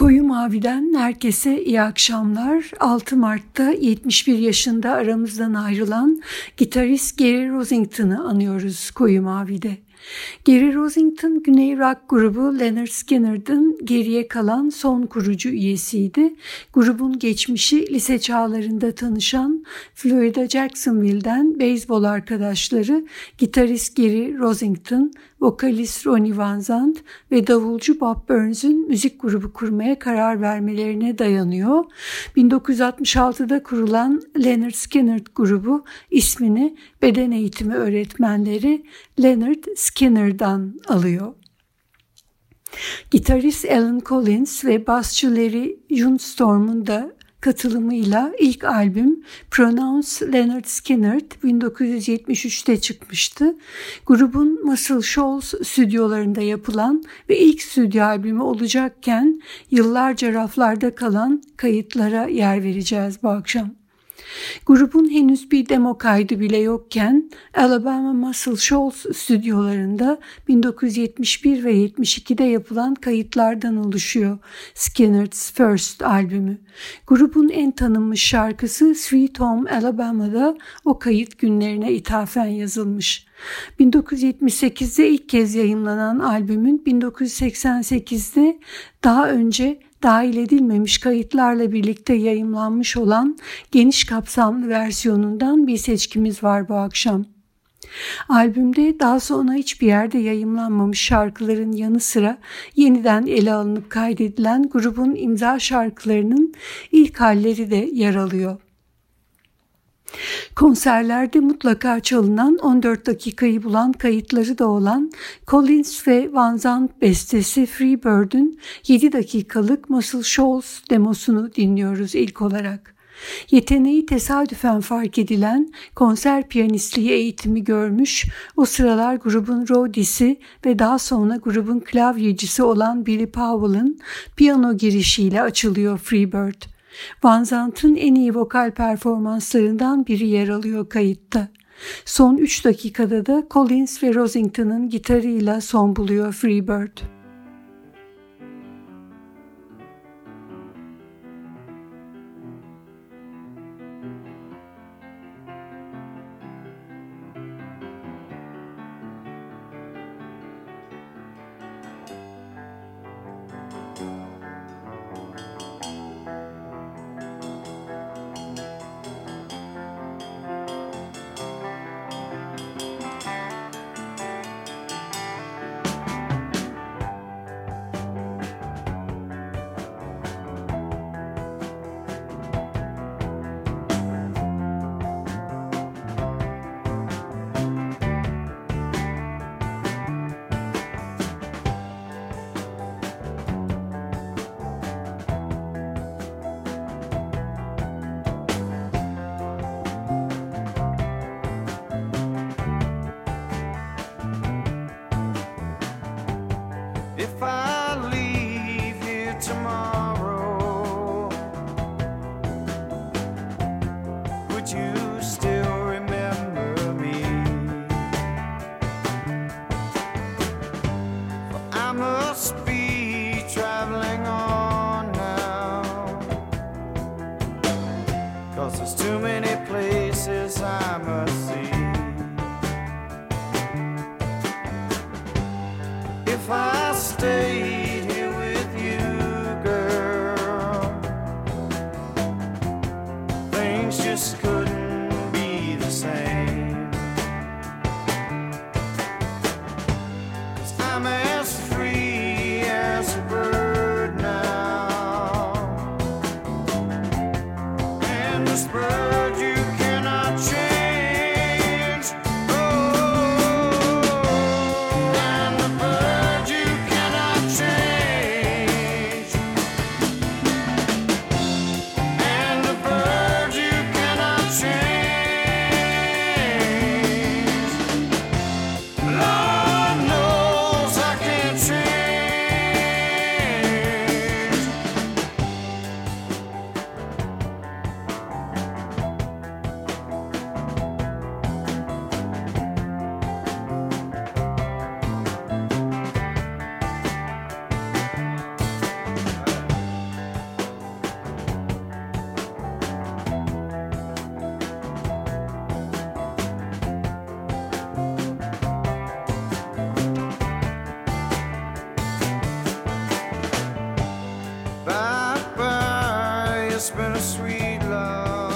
Koyu Mavi'den herkese iyi akşamlar. 6 Mart'ta 71 yaşında aramızdan ayrılan gitarist Gary Rosington'ı anıyoruz Koyu Mavi'de. Gary Rosington, Güney Rock grubu Leonard Skinner'ın geriye kalan son kurucu üyesiydi. Grubun geçmişi lise çağlarında tanışan Florida Jacksonville'den beyzbol arkadaşları gitarist Gary Rosington, vokalist Ronnie Van Zandt ve davulcu Bob Burns'ün müzik grubu kurmaya karar vermelerine dayanıyor. 1966'da kurulan Leonard Skinner grubu ismini beden eğitimi öğretmenleri Leonard Skinner'dan alıyor. Gitarist Alan Collins ve basçı Larry Junstorm'un da katılımıyla ilk albüm Pronounce Leonard Skinner 1973'te çıkmıştı. Grubun Muscle Shoals stüdyolarında yapılan ve ilk stüdyo albümü olacakken yıllarca raflarda kalan kayıtlara yer vereceğiz bu akşam. Grubun henüz bir demo kaydı bile yokken Alabama Muscle Shoals stüdyolarında 1971 ve 72'de yapılan kayıtlardan oluşuyor Skinner's First albümü. Grubun en tanınmış şarkısı Sweet Home Alabama'da o kayıt günlerine ithafen yazılmış. 1978'de ilk kez yayınlanan albümün 1988'de daha önce dahil edilmemiş kayıtlarla birlikte yayımlanmış olan geniş kapsamlı versiyonundan bir seçkimiz var bu akşam. Albümde daha sonra hiçbir yerde yayımlanmamış şarkıların yanı sıra yeniden ele alınıp kaydedilen grubun imza şarkılarının ilk halleri de yer alıyor. Konserlerde mutlaka çalınan 14 dakikayı bulan kayıtları da olan Collins ve Van Zandt bestesi Freebird'ün 7 dakikalık Muscle Shoals demosunu dinliyoruz ilk olarak. Yeteneği tesadüfen fark edilen konser piyanistliği eğitimi görmüş, o sıralar grubun rodisi ve daha sonra grubun klavyecisi olan Billy Powell'ın piyano girişiyle açılıyor Freebird. Van Zandt'ın en iyi vokal performanslarından biri yer alıyor kayıtta. Son 3 dakikada da Collins ve Rosington'ın gitarıyla son buluyor Freebird. it's been a sweet love.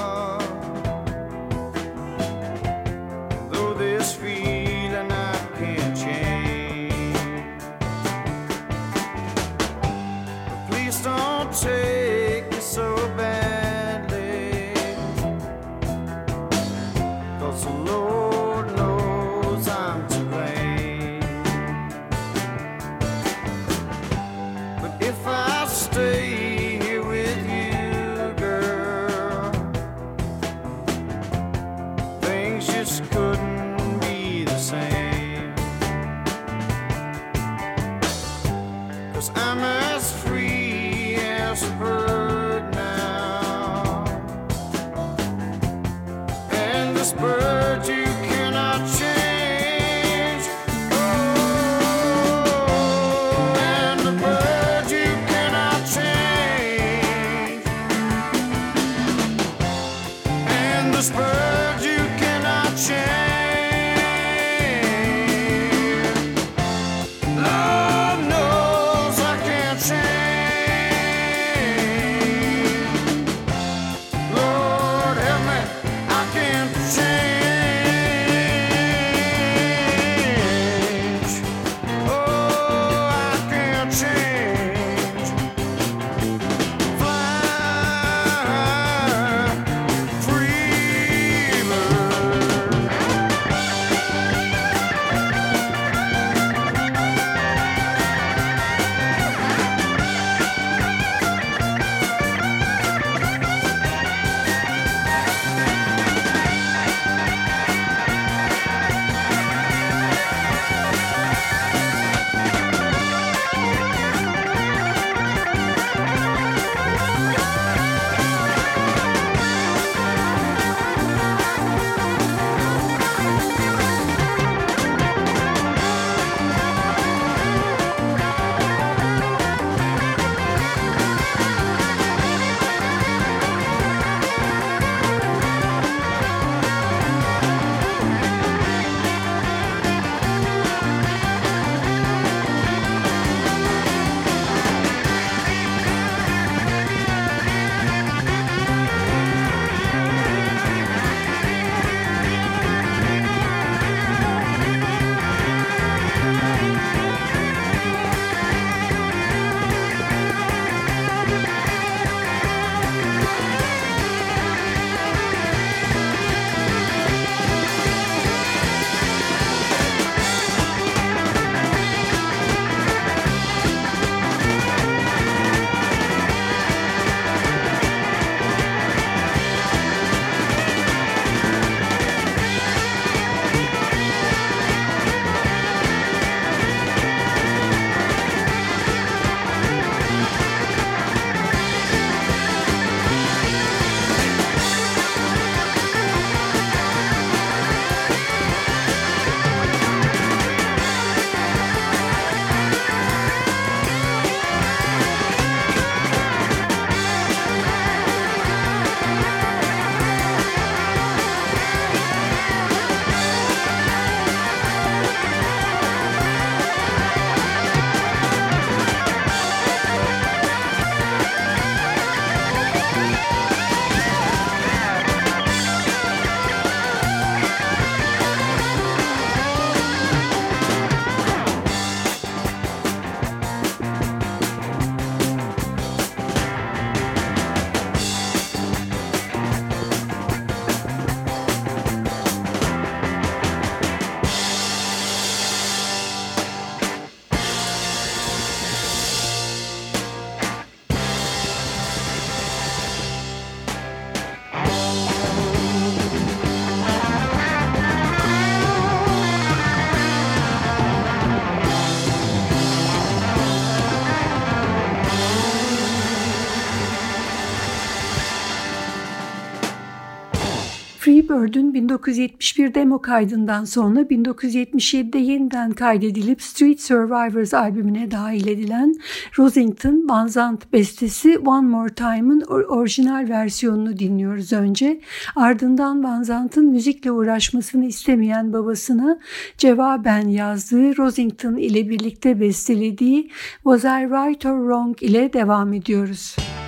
Freebird'ün 1971 demo kaydından sonra 1977'de yeniden kaydedilip Street Survivors albümüne dahil edilen Rosington Banzant bestesi One More Time'ın orijinal versiyonunu dinliyoruz önce. Ardından Banzant'ın müzikle uğraşmasını istemeyen babasına cevaben yazdığı Rosington ile birlikte bestelediği Was I Right or Wrong ile devam ediyoruz. Müzik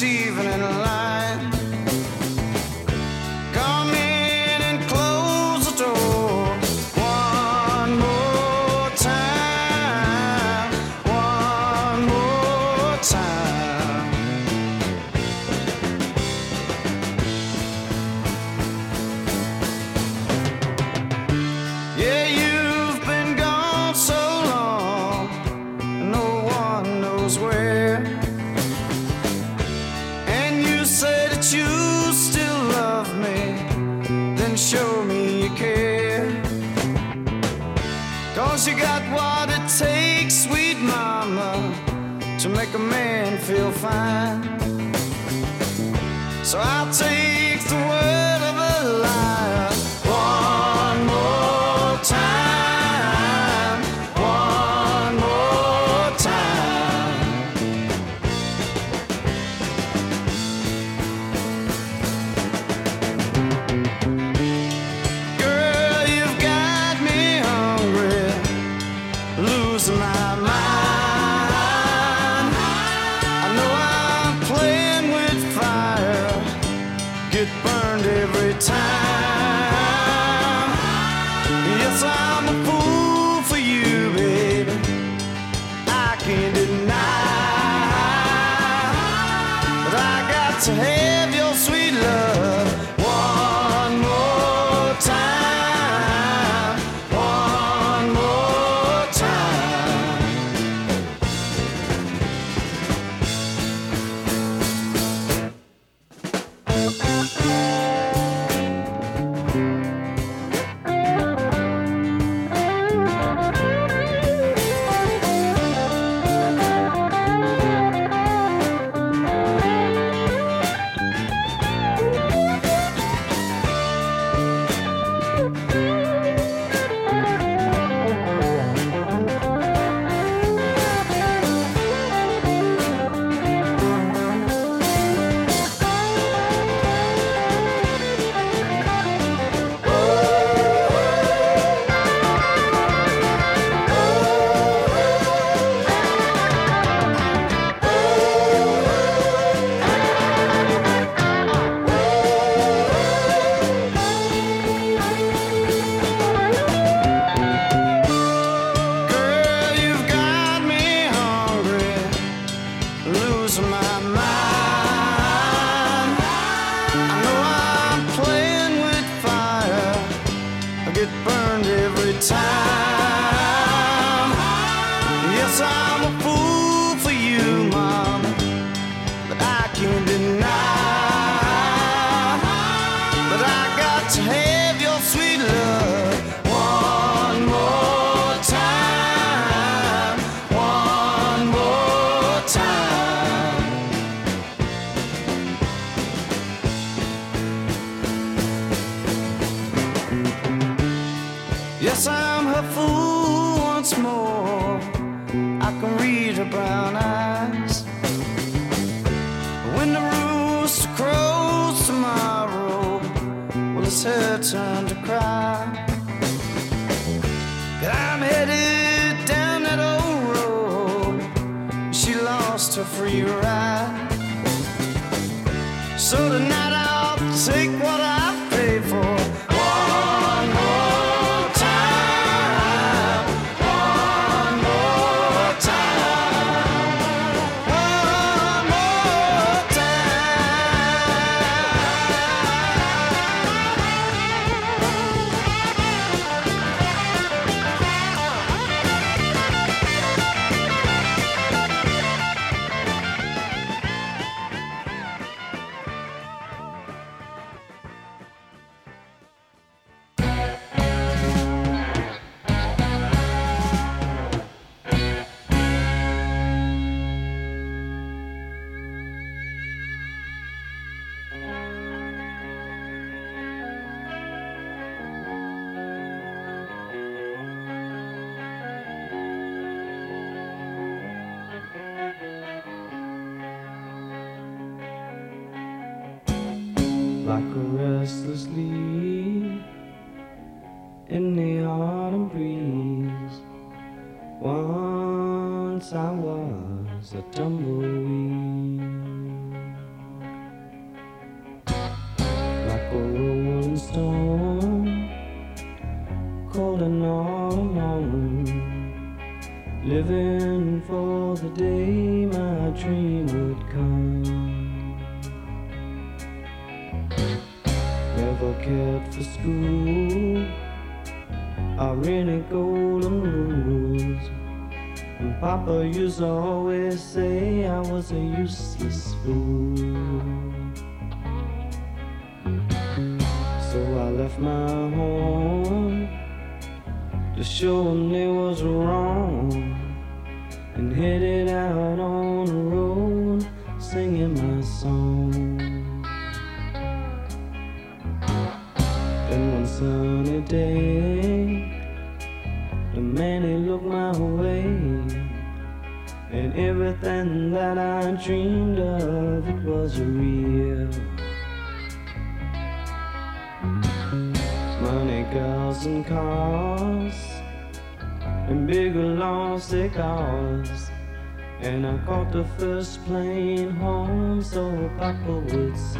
this evening. Alone. to hell. guess I'm her fool once more. I can read her brown eyes. When the rooster crows tomorrow, well, it's her turn to cry. But I'm headed down that old road. She lost her free ride. So. Applewood.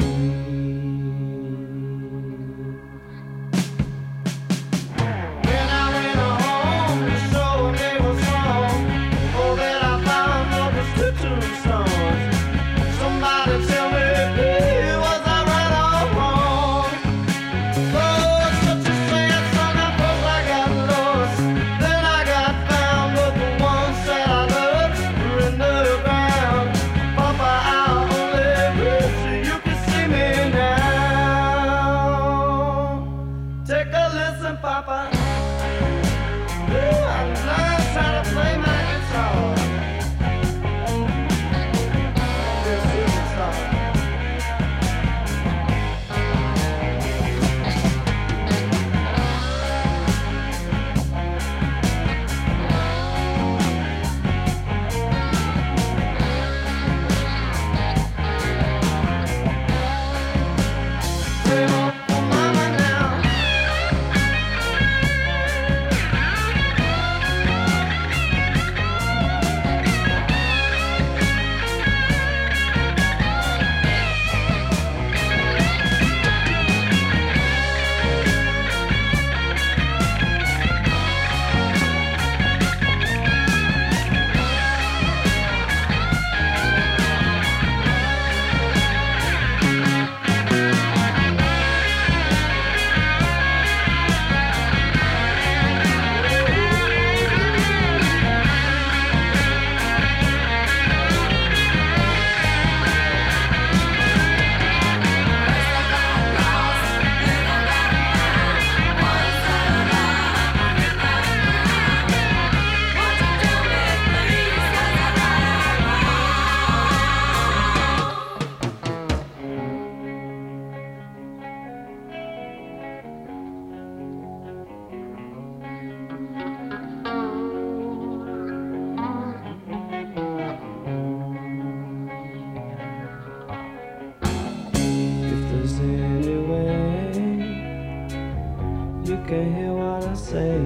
can hear what I say.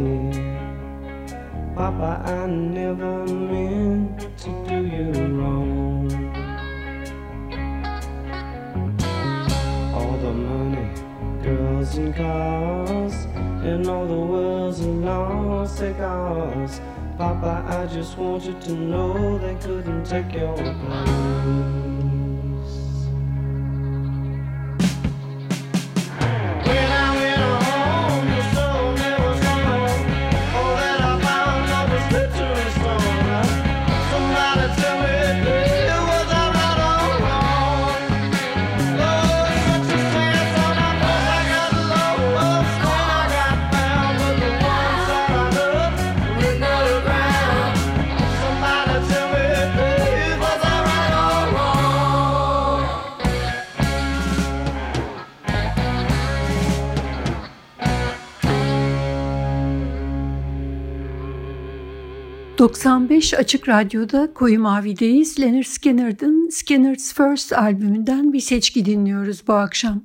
Papa, I never meant to do you wrong. All the money, girls and cars, and all the world's long cigars. Papa, I just want you to know they couldn't take your place. 95 Açık Radyo'da Koyu Mavi'deyiz. Leonard Skinner'ın Skinner's First albümünden bir seçki dinliyoruz bu akşam.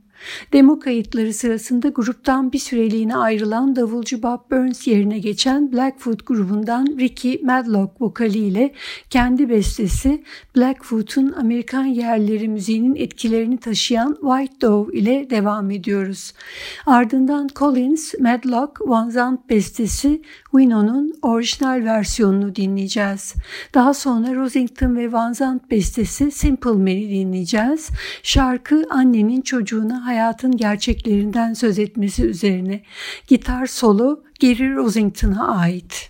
Demo kayıtları sırasında gruptan bir süreliğine ayrılan davulcu Bob Burns yerine geçen Blackfoot grubundan Ricky Madlock vokaliyle kendi bestesi Blackfoot'un Amerikan yerleri müziğinin etkilerini taşıyan White Dove ile devam ediyoruz. Ardından Collins, Madlock, Van Zandt bestesi Wino'nun orijinal versiyonunu dinleyeceğiz. Daha sonra Rosington ve Van Zandt bestesi Simple Man'i dinleyeceğiz. Şarkı annenin çocuğuna hayatın gerçeklerinden söz etmesi üzerine. Gitar solo Gary Rosington'a ait.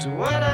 To what I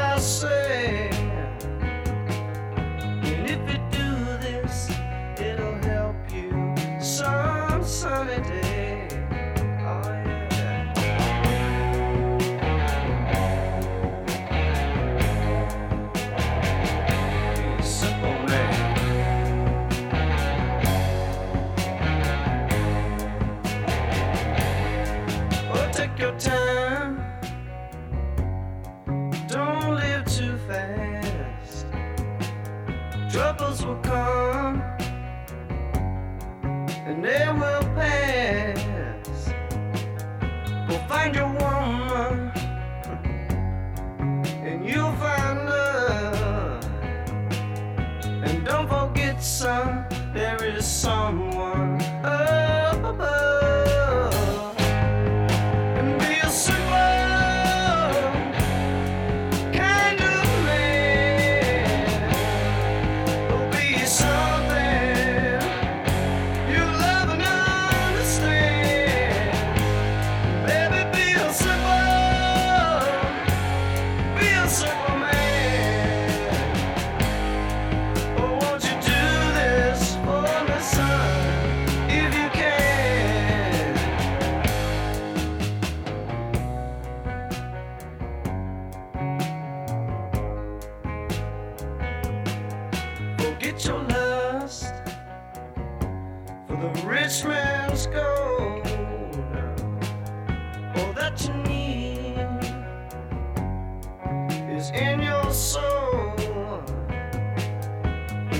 is in your soul.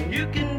You can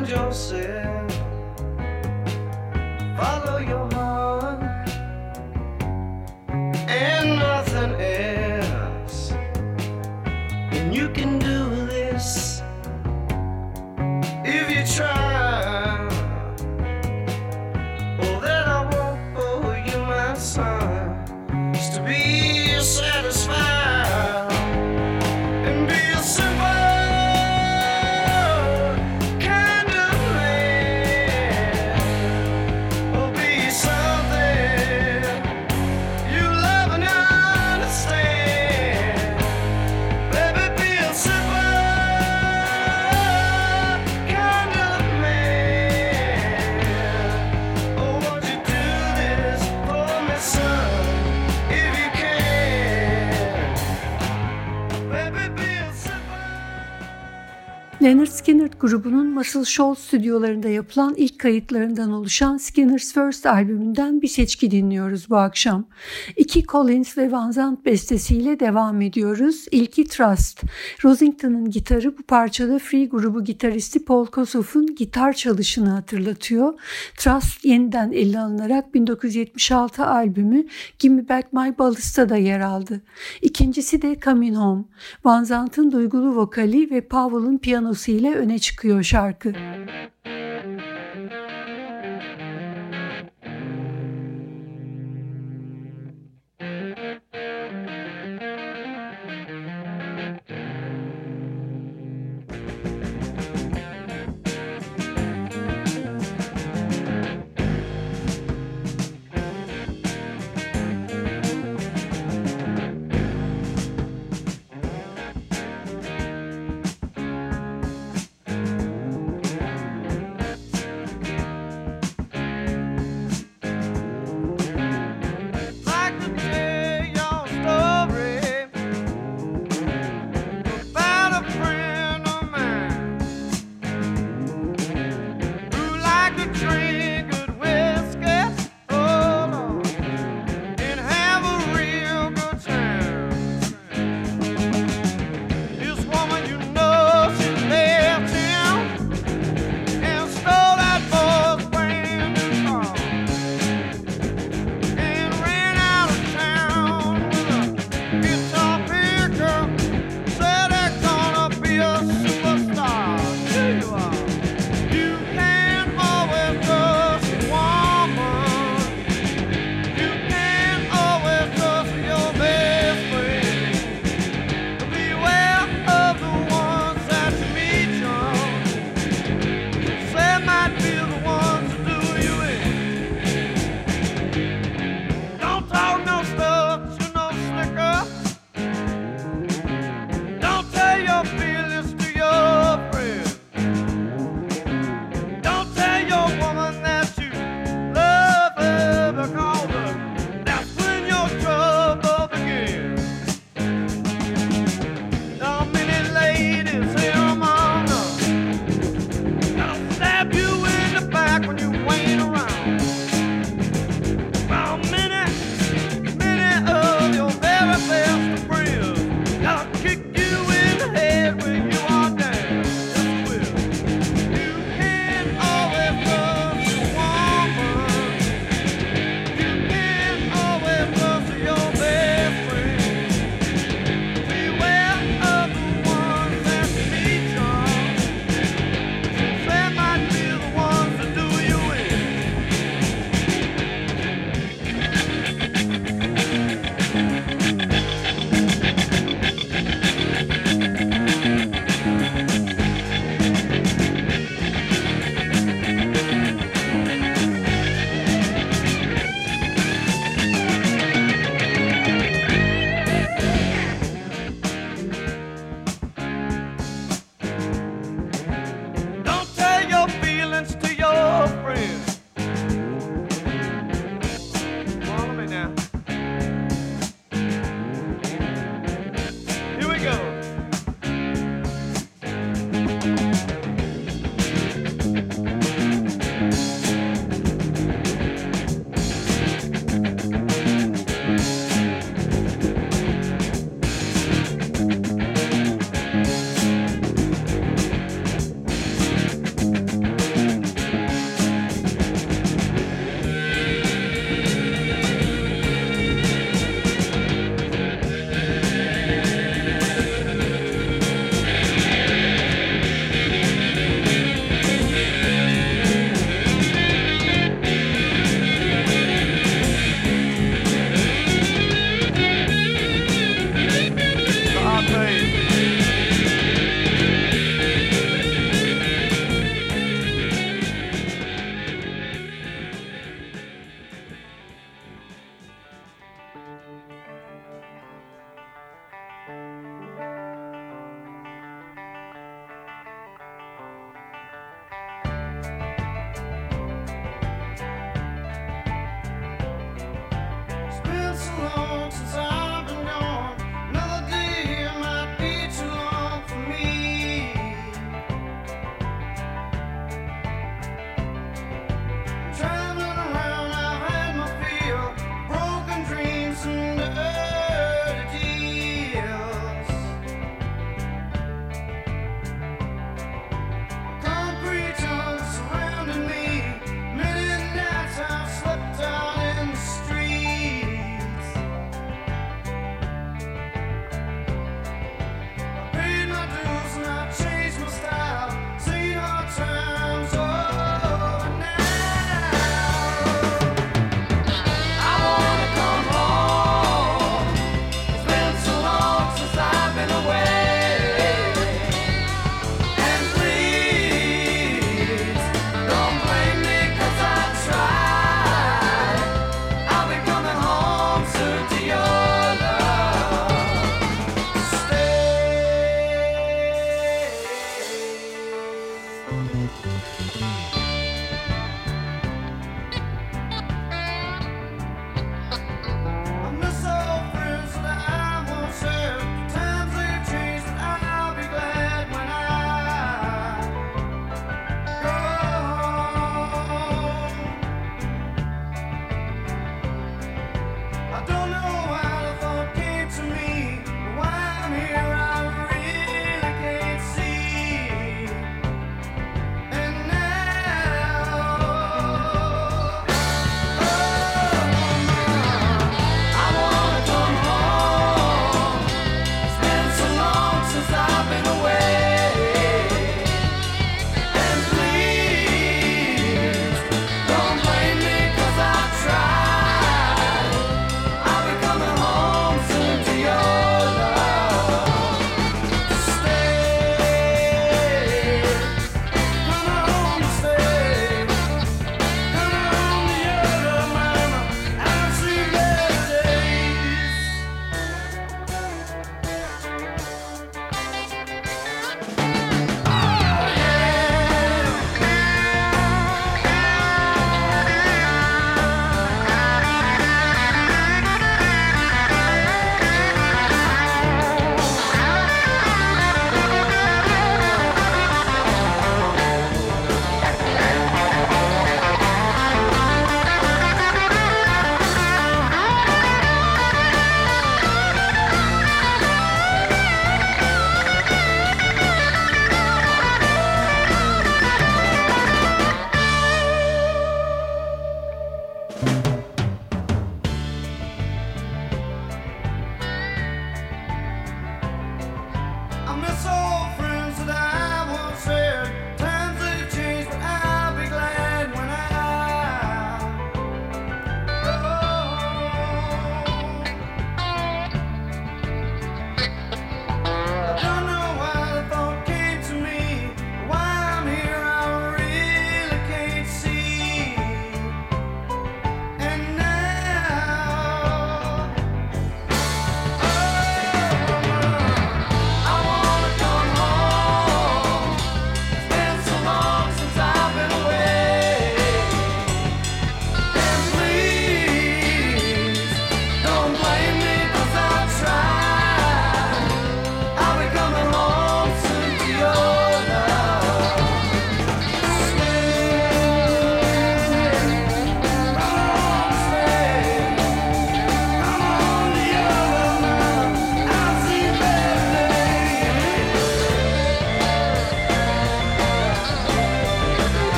find yourself. Leonard Skinner grubunun Muscle Shoals stüdyolarında yapılan ilk kayıtlarından oluşan Skinner's First albümünden bir seçki dinliyoruz bu akşam. İki Collins ve Van Zandt bestesiyle devam ediyoruz. İlki Trust. Rosington'ın gitarı bu parçada Free grubu gitaristi Paul Kossoff'un gitar çalışını hatırlatıyor. Trust yeniden ele alınarak 1976 albümü Gimme Back My Ballast'ta da yer aldı. İkincisi de Coming Home. Van Zandt'ın duygulu vokali ve Powell'ın piyanosu ile öne çıkıyor şarkı.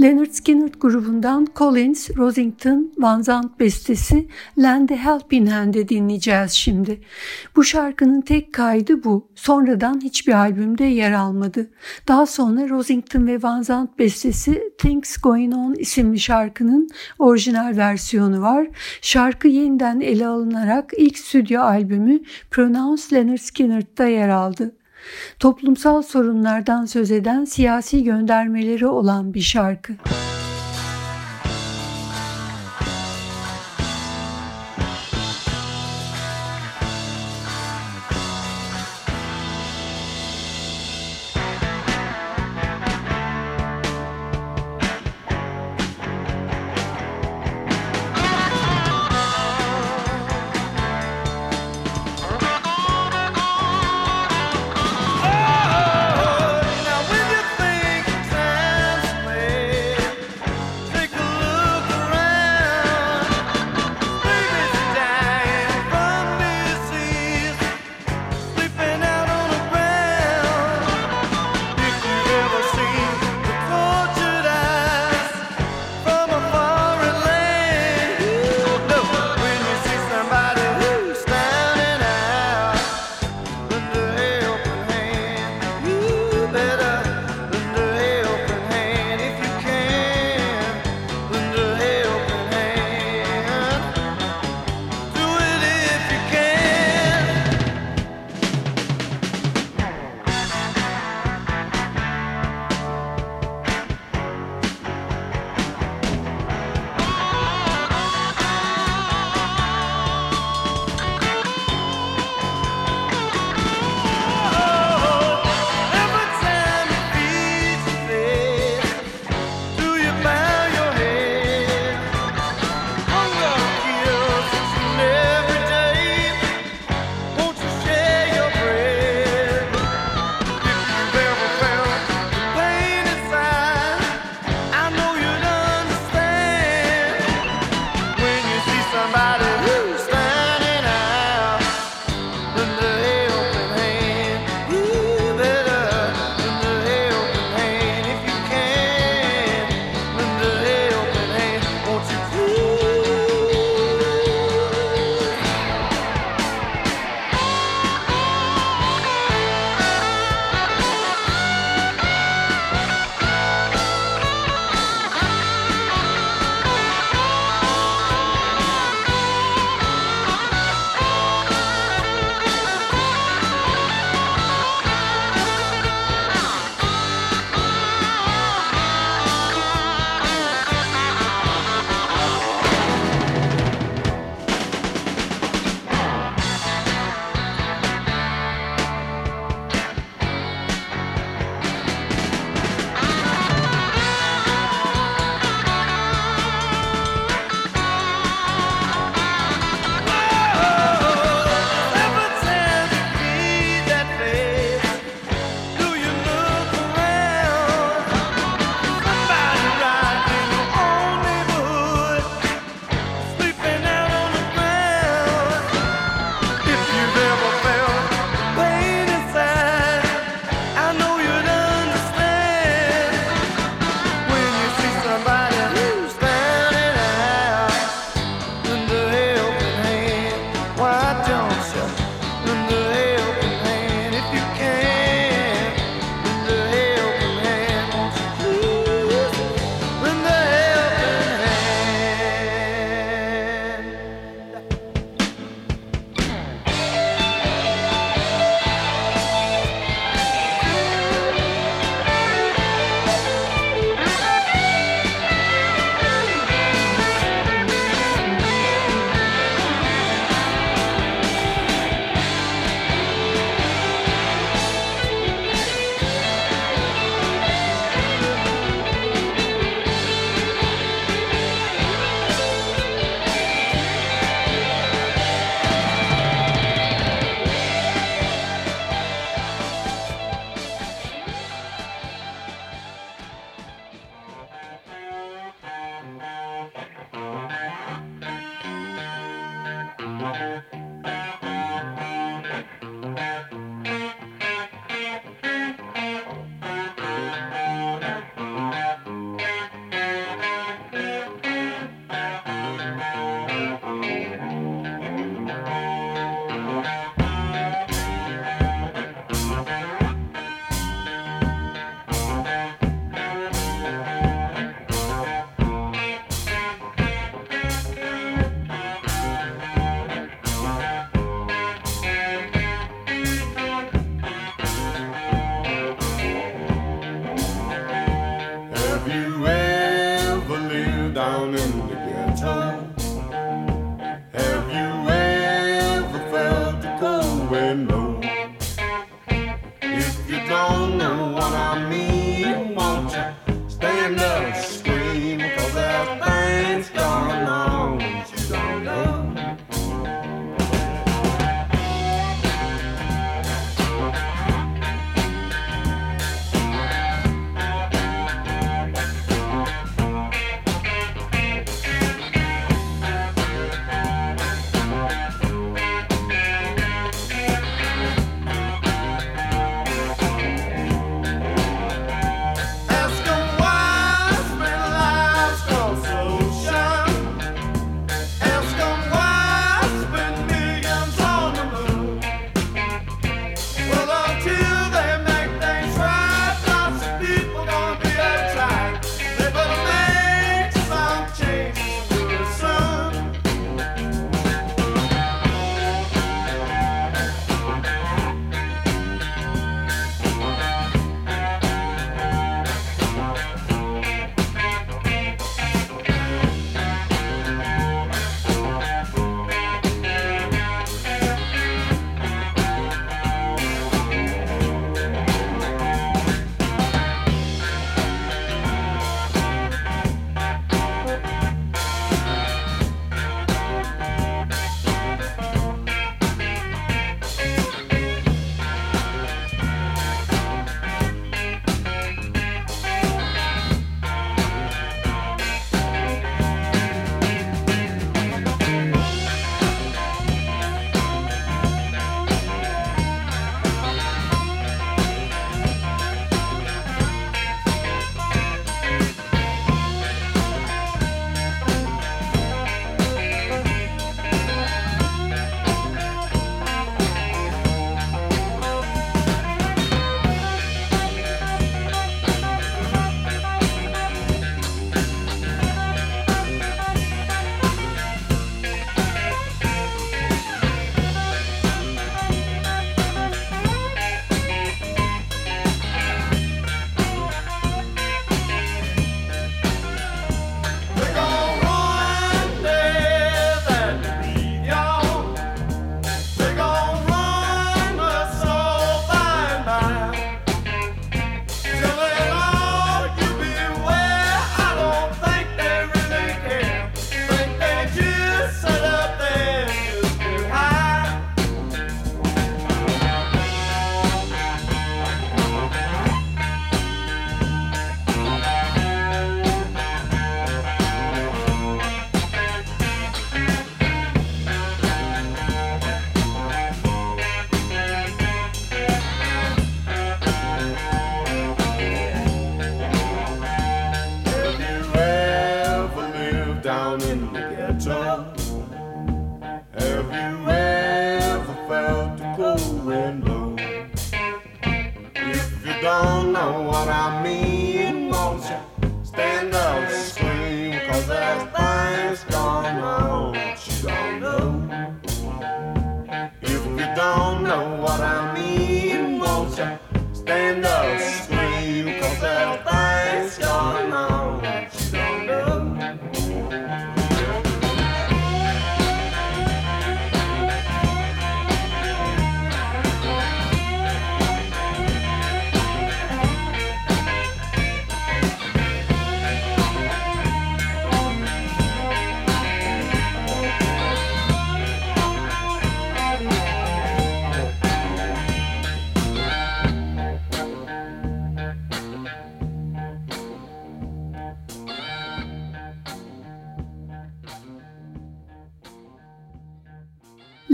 Leonard Skinner grubundan Collins, Rosington, Van Zandt bestesi Lend a Helping Hand'e dinleyeceğiz şimdi. Bu şarkının tek kaydı bu. Sonradan hiçbir albümde yer almadı. Daha sonra Rosington ve Van Zandt bestesi Things Going On isimli şarkının orijinal versiyonu var. Şarkı yeniden ele alınarak ilk stüdyo albümü Pronounce Leonard Skinner'da yer aldı toplumsal sorunlardan söz eden siyasi göndermeleri olan bir şarkı.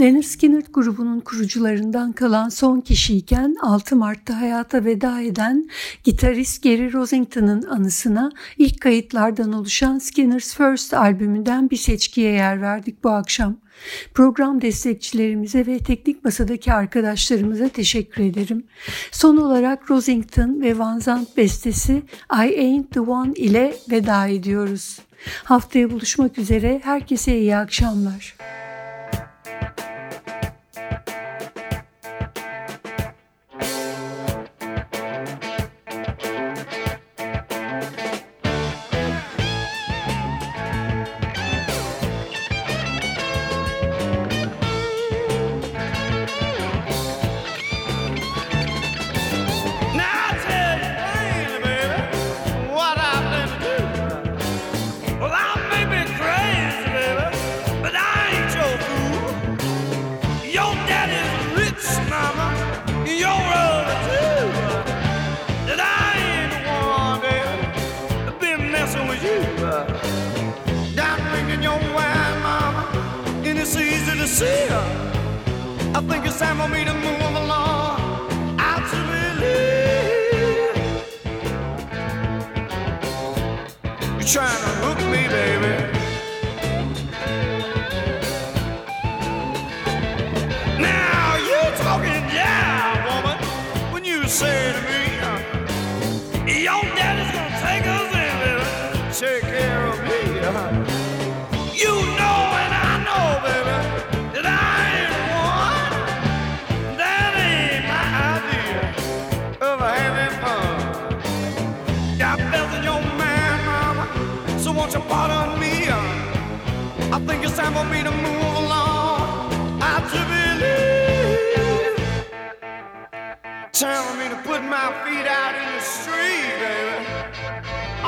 Leonard Skinner grubunun kurucularından kalan son kişiyken 6 Mart'ta hayata veda eden gitarist Gary Rosington'ın anısına ilk kayıtlardan oluşan Skinner's First albümünden bir seçkiye yer verdik bu akşam. Program destekçilerimize ve teknik masadaki arkadaşlarımıza teşekkür ederim. Son olarak Rosington ve Van Zandt bestesi I Ain't The One ile veda ediyoruz. Haftaya buluşmak üzere herkese iyi akşamlar.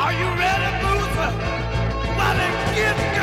Are you ready, Boozer? Well, then get